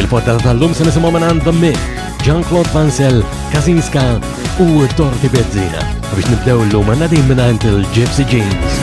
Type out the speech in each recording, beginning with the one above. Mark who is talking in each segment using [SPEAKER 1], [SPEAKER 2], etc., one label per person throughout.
[SPEAKER 1] Il-poddata tal-lum se nisimgħu minn għand Mik, Jean-Claude Pansel, Kazinska u Torti Bezzina. Biex nibdew l-lum għanna din minn għand il-Gypsy Jeans.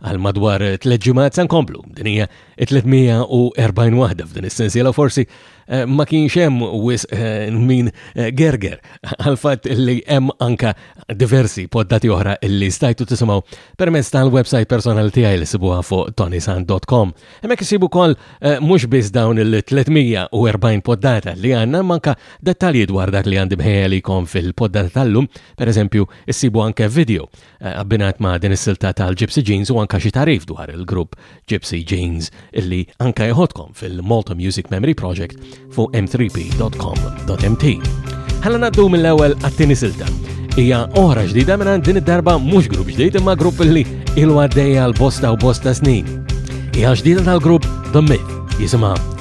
[SPEAKER 1] Għal madwar tliet ġimgħat se nkomplu, din hija 340 waħda f'din is-sensiela forsi eh, ma kienx hemm wis eh, min eh, gerger għal fatt li hemm anka diversi poddati oħra li stajtu tisimgħu permezz tal-website personali tiegħi li sibuha fuq tonisan.com. Hemmhekk isibu wkoll mhux biss dawn il-340 poddata li għandna manka dettalji dwar dak li għandi bħejja li jkun fil-poddata tal-lum, pereżempju issibu anke video Eh, abbinat ma' din is-silta tal-Gypsy Jeans u anka xi tarif dwar il-grupp Gypsy Jeans illi anka jħodkom fil-Malta Music Memory Project fuq m3p.com.mt. Ħalla naddu mill-ewwel għat-tieni silta. Hija oħra ġdida minn din id-darba mhux grupp ġdid imma grupp illi ilu għaddejja l-bosta u bosta snin. Hija ġdida tal-grupp The Myth jisimha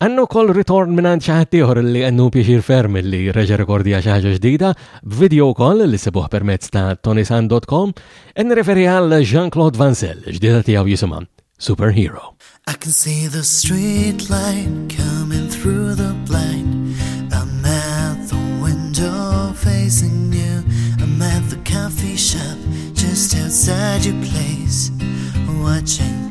[SPEAKER 1] Għannu kol ritorn minnant xaħtiħor li għannu pieċir ferm li reġa rekordja xaħġa ġdida, b'video kol li sibuħ permezz ta' tonisan.com, en referi għal Jean-Claude Vansel, ġdida tijaw jisima Superhero.
[SPEAKER 2] I can see the street light coming through the blind. I'm at the window facing you. I'm at the coffee shop just outside your place, watching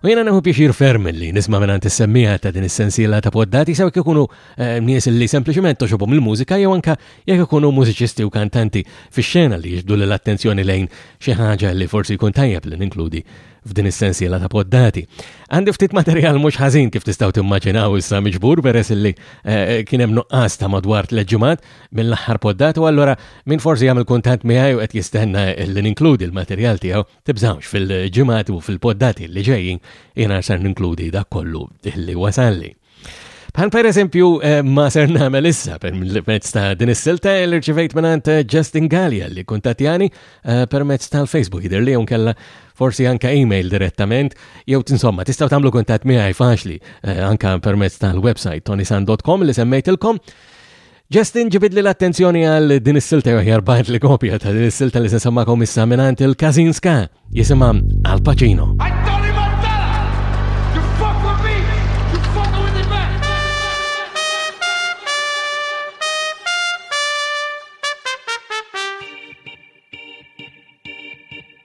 [SPEAKER 1] U jena neħu pjaċir ferm li nisma minn għant is-semmiħa ta' din is-sensiela ta' poddati sew ikunu eh, nies li sempliċement toxobhom il-mużika jew anka jekk ikunu mużiċisti u kantanti fix-xena li jiġdu l-attenzjoni lejn xi ħaġa li forsi jkun tajjeb li ninkludi f'din is-sensiela ta' poddati. Għandi ftit materjal mhux ħażin kif tistgħu timmaġinaw issa miġbur peress li eh, kien hemm nuqqas ta' madwar tleġġimat mill-aħħar poddati u allura min forsi jagħmel kuntatt miegħi u qed jistenna li ninkludi l-materjal tiegħu Tibżawx fil-ġimgħat u fil-poddati li ġejjin jiena ser ninkludi dak kollu li wasalli. Bħal per eżempju eh, ma ser nagħmel issa permezz ta' din is-silta li rċivejt minn eh, Justin Gallia li kuntatjani eh, permezz tal-Facebook jidher li kella forsi anka email direttament, jew insomma tistgħu tagħmlu kuntatt miegħi faċli anka permezz tal-website tonisan.com li semmejtilkom. Justin ġibidli l-attenzjoni għal din is-silta jew ħjar bant li kopja ta' din is-silta li se semmakom issa mingħand il-Każin Ska jisimha Al Pacino.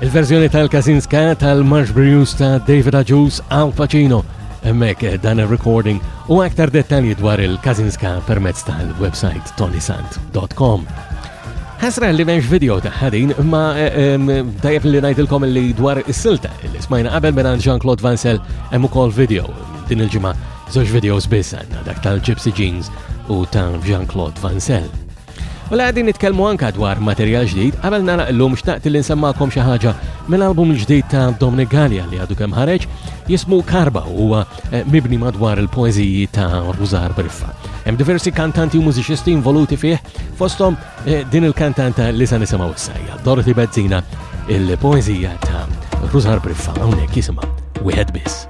[SPEAKER 3] Il-verżjoni tal-Kazinska tal-Marsh Brews ta' David Agius għaw faċino emmek eh, dan il-recording u aktar dettalji dwar il-Kazinska permezz tal-website tonisant.com. Ħasra li menx video ta' ħadin, ma dajab eh, li najdilkom li dwar is-silta li smajna qabel minn Jean-Claude Vansel hemm ukoll video din il-ġimgħa żewġ videos biss għandna dak tal-Gypsy Jeans u ta' Jean-Claude Vansel. Mela qegħdin nitkellmu anka dwar materjal ġdid, qabel nara illum xtaqt li nsemmakom xi ħaġa mill-album il-ġdid ta' Dominic Gallia li għadu kemm ħareġ, jismu Karba huwa eh, mibni madwar il-poeżiji ta' Rużar Briffa. Hemm diversi kantanti u mużiċisti involuti fih, fosthom eh, din il-kantanta li se nisimgħu issa Dorothy Bezzina il-poeżija ta' Rużar Briffa hawnhekk jisimha wieħed biss.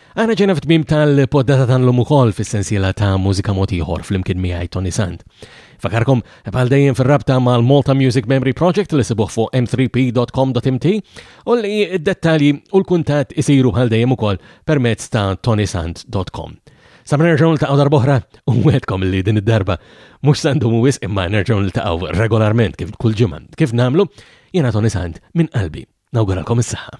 [SPEAKER 1] Għana ġena f'tmim tal-poddata ta' l-lum ukoll fis-sensiela ta' mużika mod ieħor fl-imkien miegħi Tony Sand. Fakarkom bħal dejjem fir-rabta mal-Malta Music Memory Project li sibuh fuq m3p.com.mt u li d-dettalji u l-kuntat isiru bħal dejjem ukoll permezz ta' tonysand.com. Sabra nerġaw l-taqaw darbohra u għedkom li din id-darba mux sandu mu wis imma nerġaw l-taqaw regolarment kif kull ġimman kif namlu jena Tony Sand minn qalbi. Nawguralkom is-saħħa.